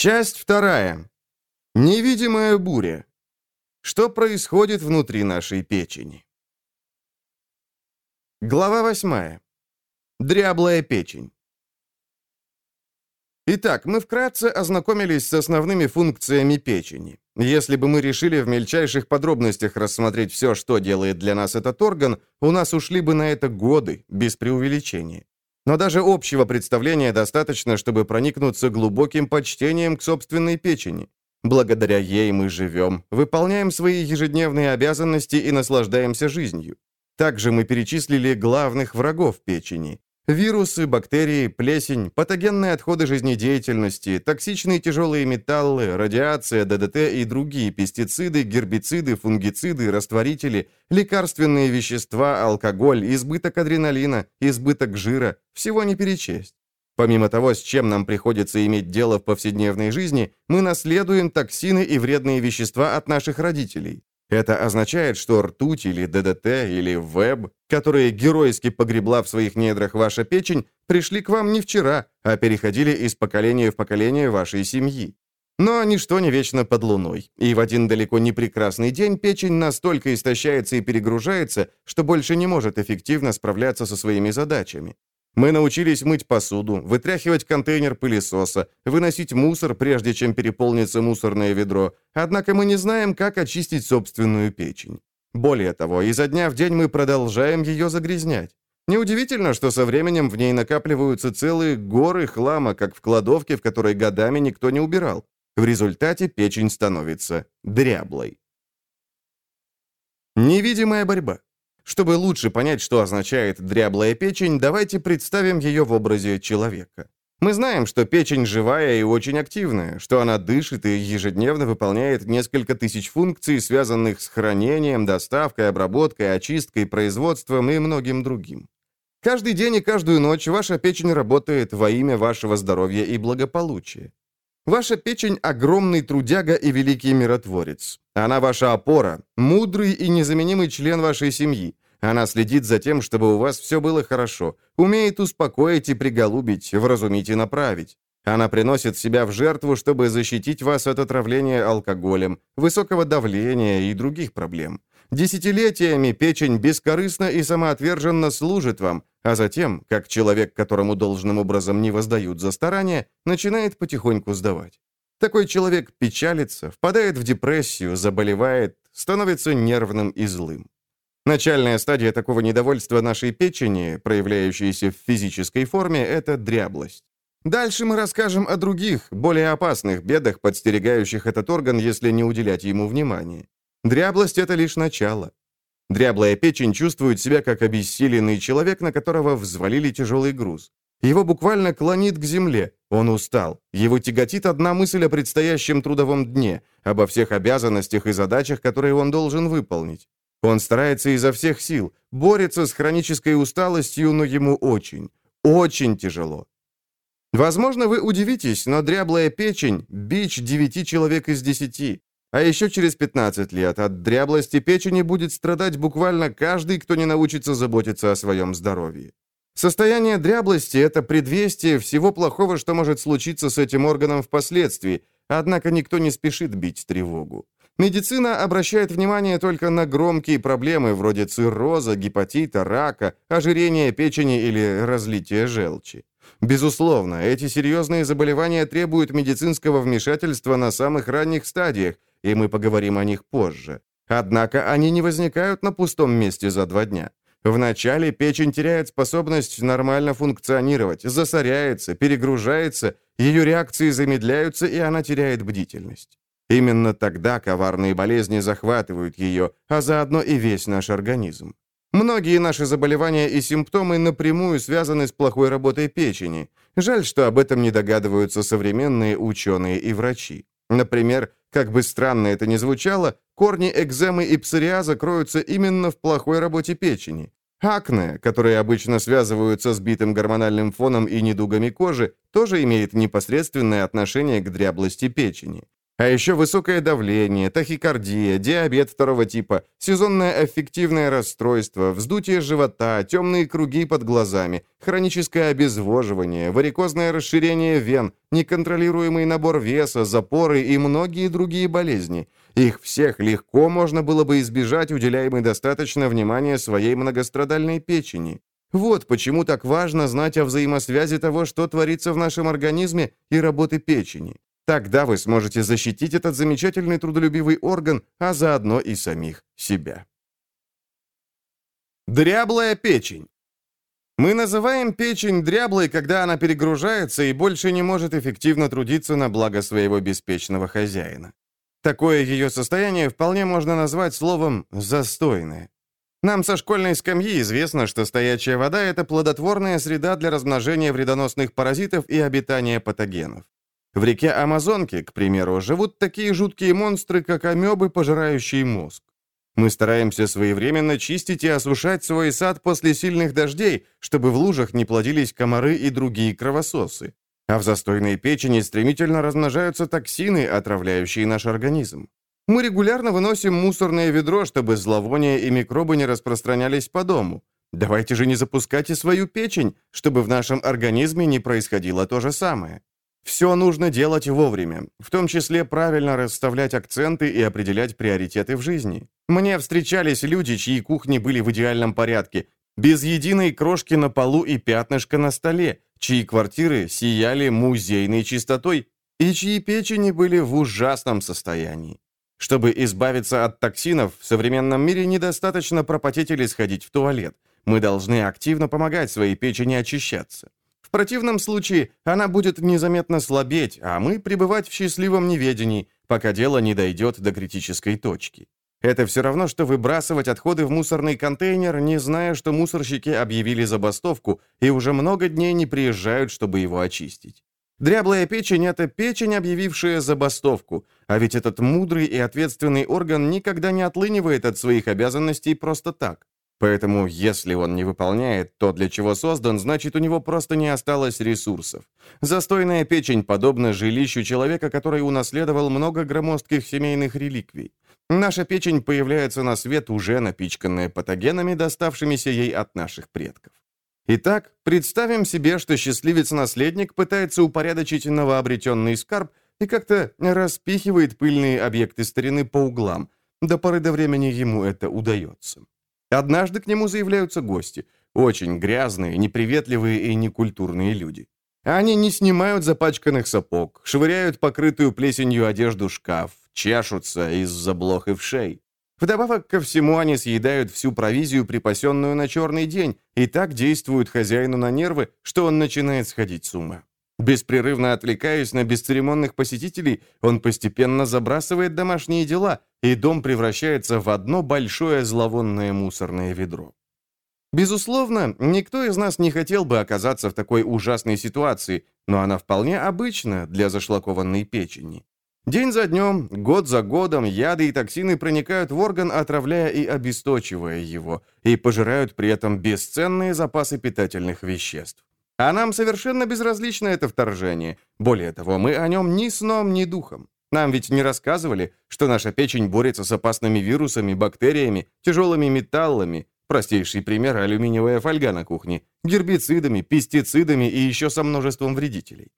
Часть вторая. Невидимая буря. Что происходит внутри нашей печени? Глава восьмая. Дряблая печень. Итак, мы вкратце ознакомились с основными функциями печени. Если бы мы решили в мельчайших подробностях рассмотреть все, что делает для нас этот орган, у нас ушли бы на это годы, без преувеличения. Но даже общего представления достаточно, чтобы проникнуться глубоким почтением к собственной печени. Благодаря ей мы живем, выполняем свои ежедневные обязанности и наслаждаемся жизнью. Также мы перечислили главных врагов печени. Вирусы, бактерии, плесень, патогенные отходы жизнедеятельности, токсичные тяжелые металлы, радиация, ДДТ и другие пестициды, гербициды, фунгициды, растворители, лекарственные вещества, алкоголь, избыток адреналина, избыток жира – всего не перечесть. Помимо того, с чем нам приходится иметь дело в повседневной жизни, мы наследуем токсины и вредные вещества от наших родителей. Это означает, что ртуть или ДДТ или ВЭБ, которые геройски погребла в своих недрах ваша печень, пришли к вам не вчера, а переходили из поколения в поколение вашей семьи. Но ничто не вечно под луной, и в один далеко не прекрасный день печень настолько истощается и перегружается, что больше не может эффективно справляться со своими задачами. Мы научились мыть посуду, вытряхивать контейнер пылесоса, выносить мусор, прежде чем переполнится мусорное ведро, однако мы не знаем, как очистить собственную печень. Более того, изо дня в день мы продолжаем ее загрязнять. Неудивительно, что со временем в ней накапливаются целые горы хлама, как в кладовке, в которой годами никто не убирал. В результате печень становится дряблой. Невидимая борьба. Чтобы лучше понять, что означает дряблая печень, давайте представим ее в образе человека. Мы знаем, что печень живая и очень активная, что она дышит и ежедневно выполняет несколько тысяч функций, связанных с хранением, доставкой, обработкой, очисткой, производством и многим другим. Каждый день и каждую ночь ваша печень работает во имя вашего здоровья и благополучия. Ваша печень – огромный трудяга и великий миротворец. Она ваша опора, мудрый и незаменимый член вашей семьи. Она следит за тем, чтобы у вас все было хорошо, умеет успокоить и приголубить, вразумить и направить. Она приносит себя в жертву, чтобы защитить вас от отравления алкоголем, высокого давления и других проблем. Десятилетиями печень бескорыстно и самоотверженно служит вам, а затем, как человек, которому должным образом не воздают за старания, начинает потихоньку сдавать. Такой человек печалится, впадает в депрессию, заболевает, становится нервным и злым. Начальная стадия такого недовольства нашей печени, проявляющаяся в физической форме, это дряблость. Дальше мы расскажем о других, более опасных бедах, подстерегающих этот орган, если не уделять ему внимания. Дряблость — это лишь начало. Дряблая печень чувствует себя как обессиленный человек, на которого взвалили тяжелый груз. Его буквально клонит к земле. Он устал. Его тяготит одна мысль о предстоящем трудовом дне, обо всех обязанностях и задачах, которые он должен выполнить. Он старается изо всех сил, борется с хронической усталостью, но ему очень, очень тяжело. Возможно, вы удивитесь, но дряблая печень – бич девяти человек из десяти. А еще через 15 лет от дряблости печени будет страдать буквально каждый, кто не научится заботиться о своем здоровье. Состояние дряблости – это предвестие всего плохого, что может случиться с этим органом впоследствии, однако никто не спешит бить тревогу. Медицина обращает внимание только на громкие проблемы вроде цирроза, гепатита, рака, ожирения печени или разлития желчи. Безусловно, эти серьезные заболевания требуют медицинского вмешательства на самых ранних стадиях, и мы поговорим о них позже. Однако они не возникают на пустом месте за два дня. Вначале печень теряет способность нормально функционировать, засоряется, перегружается, ее реакции замедляются, и она теряет бдительность. Именно тогда коварные болезни захватывают ее, а заодно и весь наш организм. Многие наши заболевания и симптомы напрямую связаны с плохой работой печени. Жаль, что об этом не догадываются современные ученые и врачи. Например, как бы странно это ни звучало, корни экземы и псориаза кроются именно в плохой работе печени. Акне, которые обычно связываются с битым гормональным фоном и недугами кожи, тоже имеет непосредственное отношение к дряблости печени. А еще высокое давление, тахикардия, диабет второго типа, сезонное аффективное расстройство, вздутие живота, темные круги под глазами, хроническое обезвоживание, варикозное расширение вен, неконтролируемый набор веса, запоры и многие другие болезни. Их всех легко можно было бы избежать, уделяемой достаточно внимания своей многострадальной печени. Вот почему так важно знать о взаимосвязи того, что творится в нашем организме и работы печени. Тогда вы сможете защитить этот замечательный трудолюбивый орган, а заодно и самих себя. Дряблая печень. Мы называем печень дряблой, когда она перегружается и больше не может эффективно трудиться на благо своего беспечного хозяина. Такое ее состояние вполне можно назвать словом «застойное». Нам со школьной скамьи известно, что стоячая вода – это плодотворная среда для размножения вредоносных паразитов и обитания патогенов. В реке Амазонки, к примеру, живут такие жуткие монстры, как амебы, пожирающие мозг. Мы стараемся своевременно чистить и осушать свой сад после сильных дождей, чтобы в лужах не плодились комары и другие кровососы. А в застойной печени стремительно размножаются токсины, отравляющие наш организм. Мы регулярно выносим мусорное ведро, чтобы зловония и микробы не распространялись по дому. Давайте же не запускайте свою печень, чтобы в нашем организме не происходило то же самое. Все нужно делать вовремя, в том числе правильно расставлять акценты и определять приоритеты в жизни. Мне встречались люди, чьи кухни были в идеальном порядке, без единой крошки на полу и пятнышка на столе, чьи квартиры сияли музейной чистотой и чьи печени были в ужасном состоянии. Чтобы избавиться от токсинов, в современном мире недостаточно пропотеть или сходить в туалет. Мы должны активно помогать своей печени очищаться. В противном случае она будет незаметно слабеть, а мы пребывать в счастливом неведении, пока дело не дойдет до критической точки. Это все равно, что выбрасывать отходы в мусорный контейнер, не зная, что мусорщики объявили забастовку и уже много дней не приезжают, чтобы его очистить. Дряблая печень – это печень, объявившая забастовку, а ведь этот мудрый и ответственный орган никогда не отлынивает от своих обязанностей просто так. Поэтому, если он не выполняет то, для чего создан, значит, у него просто не осталось ресурсов. Застойная печень подобна жилищу человека, который унаследовал много громоздких семейных реликвий. Наша печень появляется на свет уже напичканная патогенами, доставшимися ей от наших предков. Итак, представим себе, что счастливец-наследник пытается упорядочить новообретенный скарб и как-то распихивает пыльные объекты старины по углам. До поры до времени ему это удается. Однажды к нему заявляются гости. Очень грязные, неприветливые и некультурные люди. Они не снимают запачканных сапог, швыряют покрытую плесенью одежду шкаф, чешутся из-за блох и вшей. Вдобавок ко всему они съедают всю провизию, припасенную на черный день, и так действуют хозяину на нервы, что он начинает сходить с ума. Беспрерывно отвлекаясь на бесцеремонных посетителей, он постепенно забрасывает домашние дела, и дом превращается в одно большое зловонное мусорное ведро. Безусловно, никто из нас не хотел бы оказаться в такой ужасной ситуации, но она вполне обычна для зашлакованной печени. День за днем, год за годом яды и токсины проникают в орган, отравляя и обесточивая его, и пожирают при этом бесценные запасы питательных веществ. А нам совершенно безразлично это вторжение. Более того, мы о нем ни сном, ни духом. Нам ведь не рассказывали, что наша печень борется с опасными вирусами, бактериями, тяжелыми металлами, простейший пример – алюминиевая фольга на кухне, гербицидами, пестицидами и еще со множеством вредителей.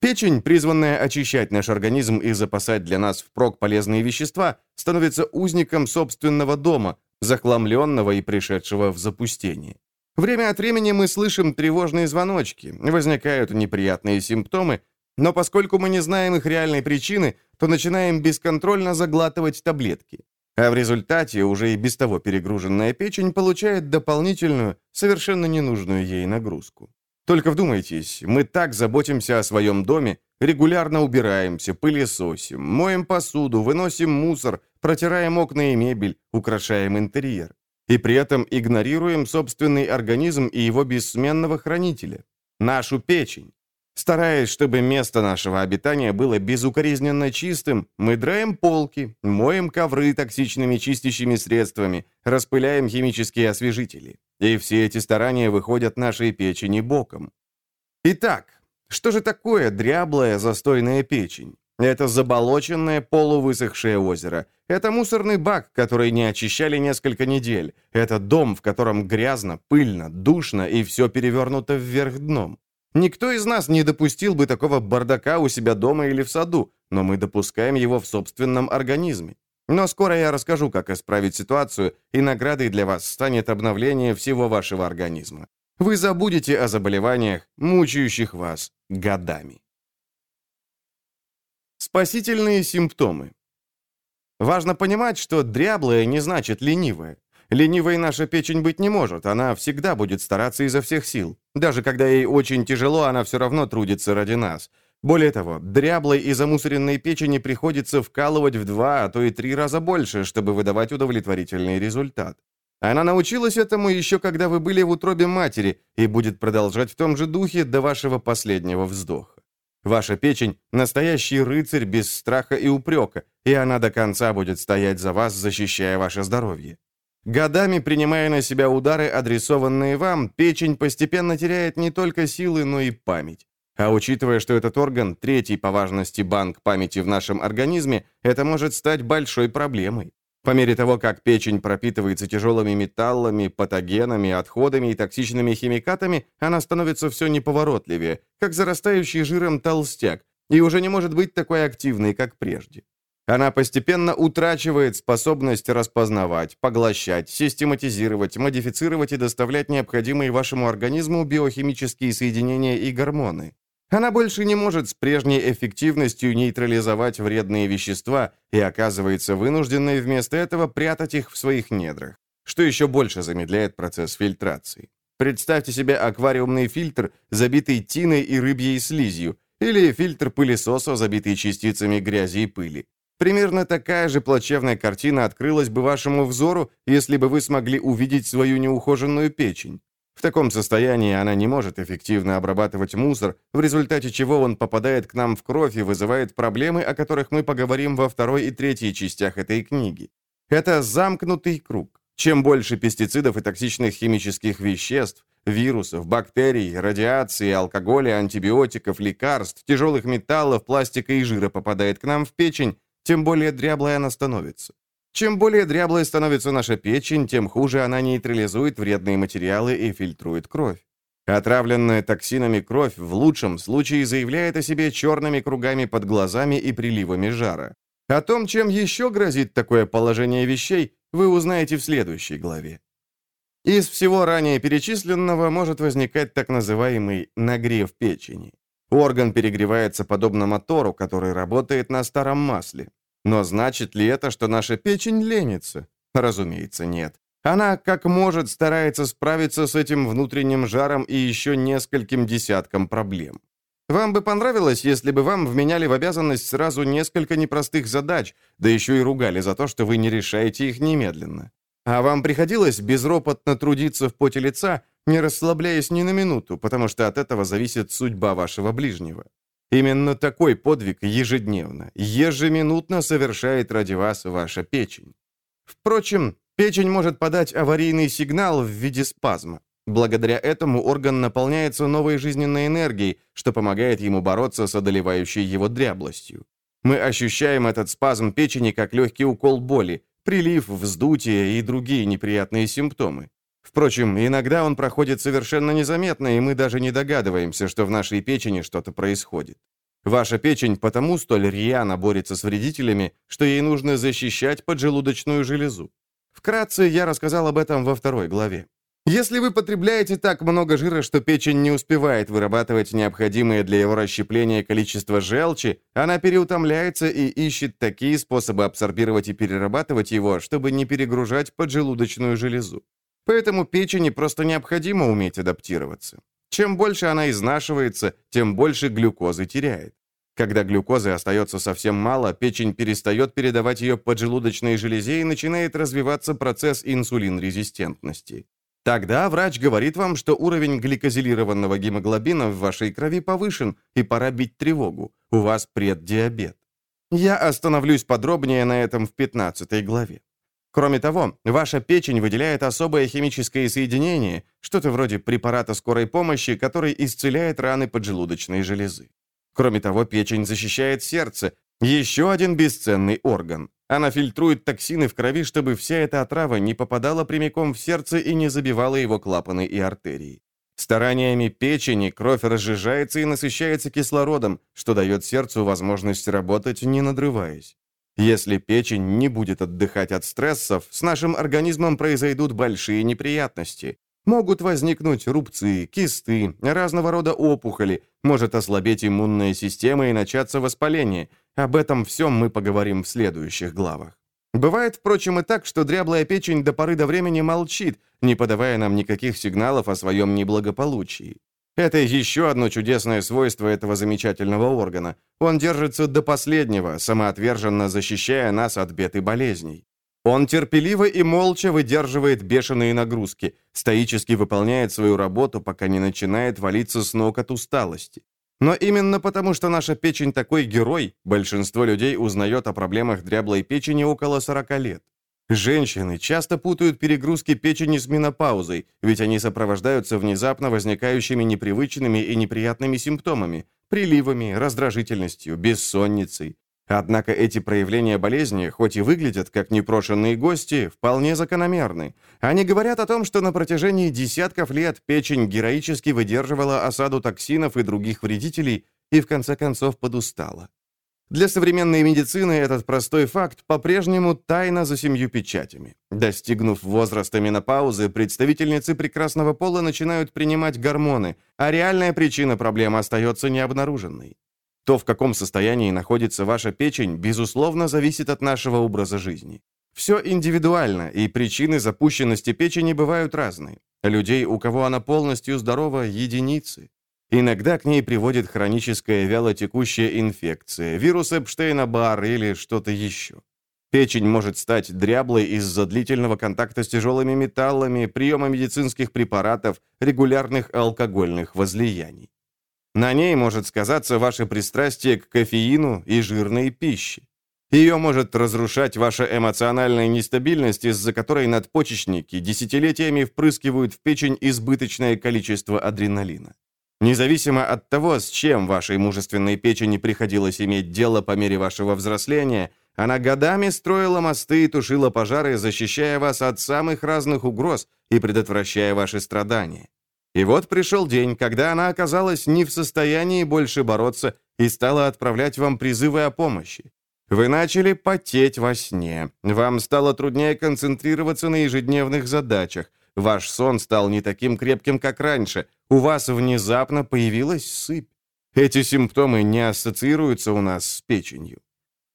Печень, призванная очищать наш организм и запасать для нас впрок полезные вещества, становится узником собственного дома, захламленного и пришедшего в запустение. Время от времени мы слышим тревожные звоночки, возникают неприятные симптомы, но поскольку мы не знаем их реальной причины, то начинаем бесконтрольно заглатывать таблетки. А в результате уже и без того перегруженная печень получает дополнительную, совершенно ненужную ей нагрузку. Только вдумайтесь, мы так заботимся о своем доме, регулярно убираемся, пылесосим, моем посуду, выносим мусор, протираем окна и мебель, украшаем интерьер и при этом игнорируем собственный организм и его бессменного хранителя, нашу печень. Стараясь, чтобы место нашего обитания было безукоризненно чистым, мы драем полки, моем ковры токсичными чистящими средствами, распыляем химические освежители. И все эти старания выходят нашей печени боком. Итак, что же такое дряблая застойная печень? Это заболоченное, полувысохшее озеро. Это мусорный бак, который не очищали несколько недель. Это дом, в котором грязно, пыльно, душно и все перевернуто вверх дном. Никто из нас не допустил бы такого бардака у себя дома или в саду, но мы допускаем его в собственном организме. Но скоро я расскажу, как исправить ситуацию, и наградой для вас станет обновление всего вашего организма. Вы забудете о заболеваниях, мучающих вас годами. Спасительные симптомы. Важно понимать, что дряблая не значит ленивая. Ленивой наша печень быть не может, она всегда будет стараться изо всех сил. Даже когда ей очень тяжело, она все равно трудится ради нас. Более того, дряблой и замусоренной печени приходится вкалывать в два, а то и три раза больше, чтобы выдавать удовлетворительный результат. Она научилась этому еще когда вы были в утробе матери и будет продолжать в том же духе до вашего последнего вздоха. Ваша печень – настоящий рыцарь без страха и упрека, и она до конца будет стоять за вас, защищая ваше здоровье. Годами принимая на себя удары, адресованные вам, печень постепенно теряет не только силы, но и память. А учитывая, что этот орган – третий по важности банк памяти в нашем организме, это может стать большой проблемой. По мере того, как печень пропитывается тяжелыми металлами, патогенами, отходами и токсичными химикатами, она становится все неповоротливее, как зарастающий жиром толстяк, и уже не может быть такой активной, как прежде. Она постепенно утрачивает способность распознавать, поглощать, систематизировать, модифицировать и доставлять необходимые вашему организму биохимические соединения и гормоны. Она больше не может с прежней эффективностью нейтрализовать вредные вещества и оказывается вынужденной вместо этого прятать их в своих недрах, что еще больше замедляет процесс фильтрации. Представьте себе аквариумный фильтр, забитый тиной и рыбьей слизью, или фильтр пылесоса, забитый частицами грязи и пыли. Примерно такая же плачевная картина открылась бы вашему взору, если бы вы смогли увидеть свою неухоженную печень. В таком состоянии она не может эффективно обрабатывать мусор, в результате чего он попадает к нам в кровь и вызывает проблемы, о которых мы поговорим во второй и третьей частях этой книги. Это замкнутый круг. Чем больше пестицидов и токсичных химических веществ, вирусов, бактерий, радиации, алкоголя, антибиотиков, лекарств, тяжелых металлов, пластика и жира попадает к нам в печень, тем более дряблой она становится. Чем более дряблой становится наша печень, тем хуже она нейтрализует вредные материалы и фильтрует кровь. Отравленная токсинами кровь в лучшем случае заявляет о себе черными кругами под глазами и приливами жара. О том, чем еще грозит такое положение вещей, вы узнаете в следующей главе. Из всего ранее перечисленного может возникать так называемый нагрев печени. Орган перегревается подобно мотору, который работает на старом масле. Но значит ли это, что наша печень ленится? Разумеется, нет. Она, как может, старается справиться с этим внутренним жаром и еще нескольким десяткам проблем. Вам бы понравилось, если бы вам вменяли в обязанность сразу несколько непростых задач, да еще и ругали за то, что вы не решаете их немедленно. А вам приходилось безропотно трудиться в поте лица, не расслабляясь ни на минуту, потому что от этого зависит судьба вашего ближнего. Именно такой подвиг ежедневно, ежеминутно совершает ради вас ваша печень. Впрочем, печень может подать аварийный сигнал в виде спазма. Благодаря этому орган наполняется новой жизненной энергией, что помогает ему бороться с одолевающей его дряблостью. Мы ощущаем этот спазм печени как легкий укол боли, прилив, вздутие и другие неприятные симптомы. Впрочем, иногда он проходит совершенно незаметно, и мы даже не догадываемся, что в нашей печени что-то происходит. Ваша печень потому столь рьяно борется с вредителями, что ей нужно защищать поджелудочную железу. Вкратце я рассказал об этом во второй главе. Если вы потребляете так много жира, что печень не успевает вырабатывать необходимое для его расщепления количество желчи, она переутомляется и ищет такие способы абсорбировать и перерабатывать его, чтобы не перегружать поджелудочную железу. Поэтому печени просто необходимо уметь адаптироваться. Чем больше она изнашивается, тем больше глюкозы теряет. Когда глюкозы остается совсем мало, печень перестает передавать ее поджелудочной железе и начинает развиваться процесс инсулинрезистентности. Тогда врач говорит вам, что уровень гликозилированного гемоглобина в вашей крови повышен, и пора бить тревогу. У вас преддиабет. Я остановлюсь подробнее на этом в 15 главе. Кроме того, ваша печень выделяет особое химическое соединение, что-то вроде препарата скорой помощи, который исцеляет раны поджелудочной железы. Кроме того, печень защищает сердце, Еще один бесценный орган. Она фильтрует токсины в крови, чтобы вся эта отрава не попадала прямиком в сердце и не забивала его клапаны и артерии. Стараниями печени кровь разжижается и насыщается кислородом, что дает сердцу возможность работать, не надрываясь. Если печень не будет отдыхать от стрессов, с нашим организмом произойдут большие неприятности. Могут возникнуть рубцы, кисты, разного рода опухоли, может ослабеть иммунная система и начаться воспаление. Об этом всем мы поговорим в следующих главах. Бывает, впрочем, и так, что дряблая печень до поры до времени молчит, не подавая нам никаких сигналов о своем неблагополучии. Это еще одно чудесное свойство этого замечательного органа. Он держится до последнего, самоотверженно защищая нас от бед и болезней. Он терпеливо и молча выдерживает бешеные нагрузки, стоически выполняет свою работу, пока не начинает валиться с ног от усталости. Но именно потому, что наша печень такой герой, большинство людей узнает о проблемах дряблой печени около 40 лет. Женщины часто путают перегрузки печени с менопаузой, ведь они сопровождаются внезапно возникающими непривычными и неприятными симптомами, приливами, раздражительностью, бессонницей. Однако эти проявления болезни, хоть и выглядят как непрошенные гости, вполне закономерны. Они говорят о том, что на протяжении десятков лет печень героически выдерживала осаду токсинов и других вредителей и в конце концов подустала. Для современной медицины этот простой факт по-прежнему тайна за семью печатями. Достигнув возраста менопаузы, представительницы прекрасного пола начинают принимать гормоны, а реальная причина проблемы остается необнаруженной. То, в каком состоянии находится ваша печень, безусловно, зависит от нашего образа жизни. Все индивидуально, и причины запущенности печени бывают разные. Людей, у кого она полностью здорова, единицы. Иногда к ней приводит хроническая вялотекущая инфекция, вирус Эпштейна-Барр или что-то еще. Печень может стать дряблой из-за длительного контакта с тяжелыми металлами, приема медицинских препаратов, регулярных алкогольных возлияний. На ней может сказаться ваше пристрастие к кофеину и жирной пище. Ее может разрушать ваша эмоциональная нестабильность, из-за которой надпочечники десятилетиями впрыскивают в печень избыточное количество адреналина. Независимо от того, с чем вашей мужественной печени приходилось иметь дело по мере вашего взросления, она годами строила мосты и тушила пожары, защищая вас от самых разных угроз и предотвращая ваши страдания. И вот пришел день, когда она оказалась не в состоянии больше бороться и стала отправлять вам призывы о помощи. Вы начали потеть во сне. Вам стало труднее концентрироваться на ежедневных задачах. Ваш сон стал не таким крепким, как раньше. У вас внезапно появилась сыпь. Эти симптомы не ассоциируются у нас с печенью.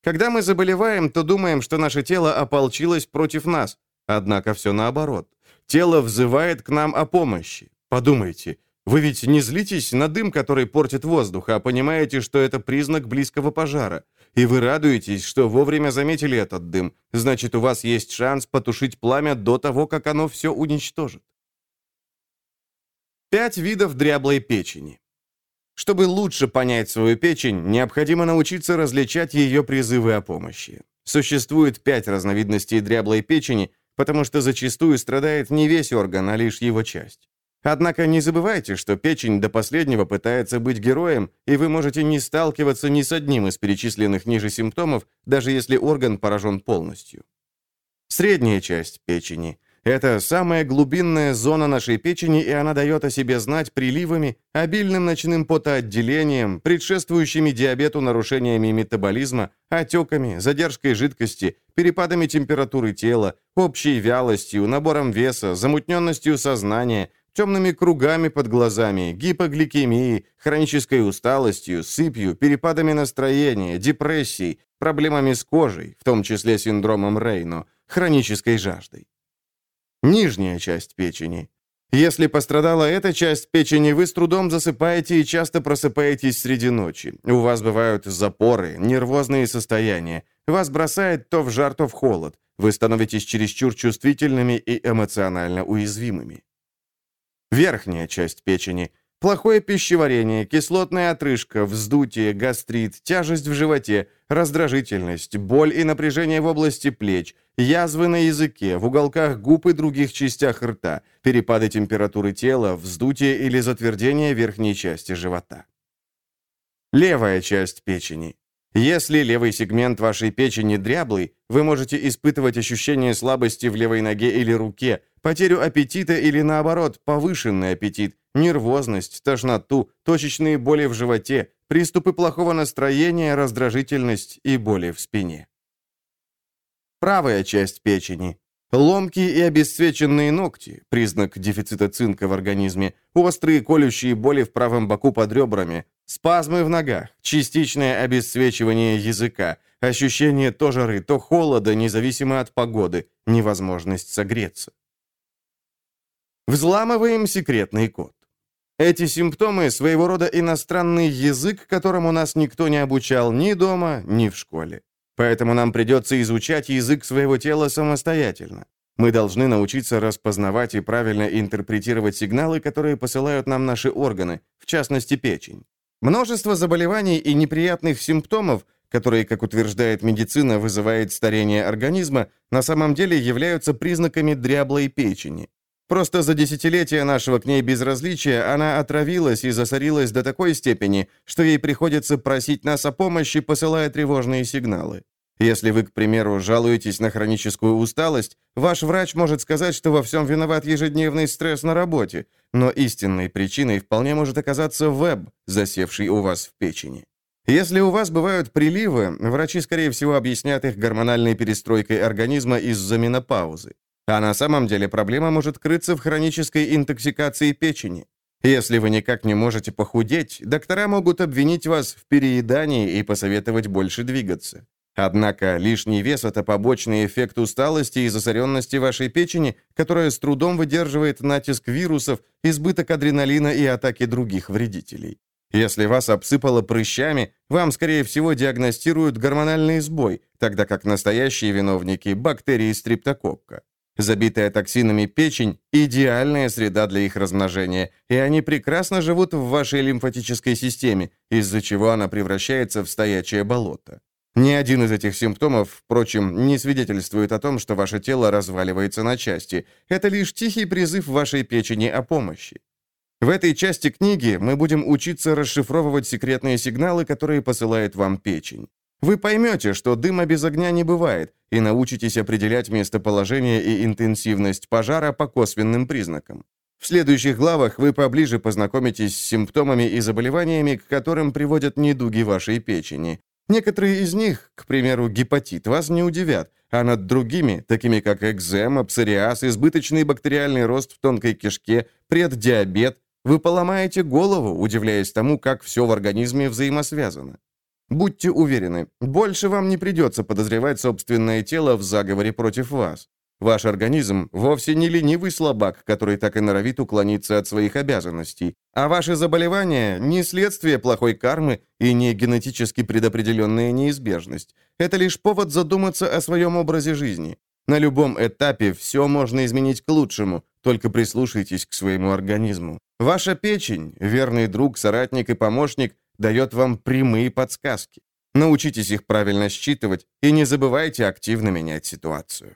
Когда мы заболеваем, то думаем, что наше тело ополчилось против нас. Однако все наоборот. Тело взывает к нам о помощи. Подумайте, вы ведь не злитесь на дым, который портит воздух, а понимаете, что это признак близкого пожара. И вы радуетесь, что вовремя заметили этот дым. Значит, у вас есть шанс потушить пламя до того, как оно все уничтожит. Пять видов дряблой печени. Чтобы лучше понять свою печень, необходимо научиться различать ее призывы о помощи. Существует пять разновидностей дряблой печени, потому что зачастую страдает не весь орган, а лишь его часть. Однако не забывайте, что печень до последнего пытается быть героем, и вы можете не сталкиваться ни с одним из перечисленных ниже симптомов, даже если орган поражен полностью. Средняя часть печени – это самая глубинная зона нашей печени, и она дает о себе знать приливами, обильным ночным потоотделением, предшествующими диабету нарушениями метаболизма, отеками, задержкой жидкости, перепадами температуры тела, общей вялостью, набором веса, замутненностью сознания – темными кругами под глазами, гипогликемией, хронической усталостью, сыпью, перепадами настроения, депрессией, проблемами с кожей, в том числе синдромом Рейно, хронической жаждой. Нижняя часть печени. Если пострадала эта часть печени, вы с трудом засыпаете и часто просыпаетесь среди ночи. У вас бывают запоры, нервозные состояния. Вас бросает то в жар, то в холод. Вы становитесь чересчур чувствительными и эмоционально уязвимыми. Верхняя часть печени. Плохое пищеварение, кислотная отрыжка, вздутие, гастрит, тяжесть в животе, раздражительность, боль и напряжение в области плеч, язвы на языке, в уголках губ и других частях рта, перепады температуры тела, вздутие или затвердение верхней части живота. Левая часть печени. Если левый сегмент вашей печени дряблый, вы можете испытывать ощущение слабости в левой ноге или руке, потерю аппетита или, наоборот, повышенный аппетит, нервозность, тошноту, точечные боли в животе, приступы плохого настроения, раздражительность и боли в спине. Правая часть печени. Ломкие и обесцвеченные ногти, признак дефицита цинка в организме, острые колющие боли в правом боку под ребрами, спазмы в ногах, частичное обесцвечивание языка, ощущение то жары, то холода, независимо от погоды, невозможность согреться. Взламываем секретный код. Эти симптомы – своего рода иностранный язык, которому нас никто не обучал ни дома, ни в школе. Поэтому нам придется изучать язык своего тела самостоятельно. Мы должны научиться распознавать и правильно интерпретировать сигналы, которые посылают нам наши органы, в частности печень. Множество заболеваний и неприятных симптомов, которые, как утверждает медицина, вызывает старение организма, на самом деле являются признаками дряблой печени. Просто за десятилетия нашего к ней безразличия она отравилась и засорилась до такой степени, что ей приходится просить нас о помощи, посылая тревожные сигналы. Если вы, к примеру, жалуетесь на хроническую усталость, ваш врач может сказать, что во всем виноват ежедневный стресс на работе, но истинной причиной вполне может оказаться веб, засевший у вас в печени. Если у вас бывают приливы, врачи, скорее всего, объяснят их гормональной перестройкой организма из-за менопаузы. А на самом деле проблема может крыться в хронической интоксикации печени. Если вы никак не можете похудеть, доктора могут обвинить вас в переедании и посоветовать больше двигаться. Однако лишний вес – это побочный эффект усталости и засоренности вашей печени, которая с трудом выдерживает натиск вирусов, избыток адреналина и атаки других вредителей. Если вас обсыпало прыщами, вам, скорее всего, диагностируют гормональный сбой, тогда как настоящие виновники – бактерии стриптококка. Забитая токсинами печень – идеальная среда для их размножения, и они прекрасно живут в вашей лимфатической системе, из-за чего она превращается в стоячее болото. Ни один из этих симптомов, впрочем, не свидетельствует о том, что ваше тело разваливается на части. Это лишь тихий призыв вашей печени о помощи. В этой части книги мы будем учиться расшифровывать секретные сигналы, которые посылает вам печень. Вы поймете, что дыма без огня не бывает, и научитесь определять местоположение и интенсивность пожара по косвенным признакам. В следующих главах вы поближе познакомитесь с симптомами и заболеваниями, к которым приводят недуги вашей печени. Некоторые из них, к примеру, гепатит, вас не удивят, а над другими, такими как экзема, псориаз, избыточный бактериальный рост в тонкой кишке, преддиабет, вы поломаете голову, удивляясь тому, как все в организме взаимосвязано. Будьте уверены, больше вам не придется подозревать собственное тело в заговоре против вас. Ваш организм вовсе не ленивый слабак, который так и норовит уклониться от своих обязанностей, а ваши заболевания не следствие плохой кармы и не генетически предопределенная неизбежность. Это лишь повод задуматься о своем образе жизни. На любом этапе все можно изменить к лучшему, только прислушайтесь к своему организму. Ваша печень, верный друг, соратник и помощник, дает вам прямые подсказки. Научитесь их правильно считывать и не забывайте активно менять ситуацию.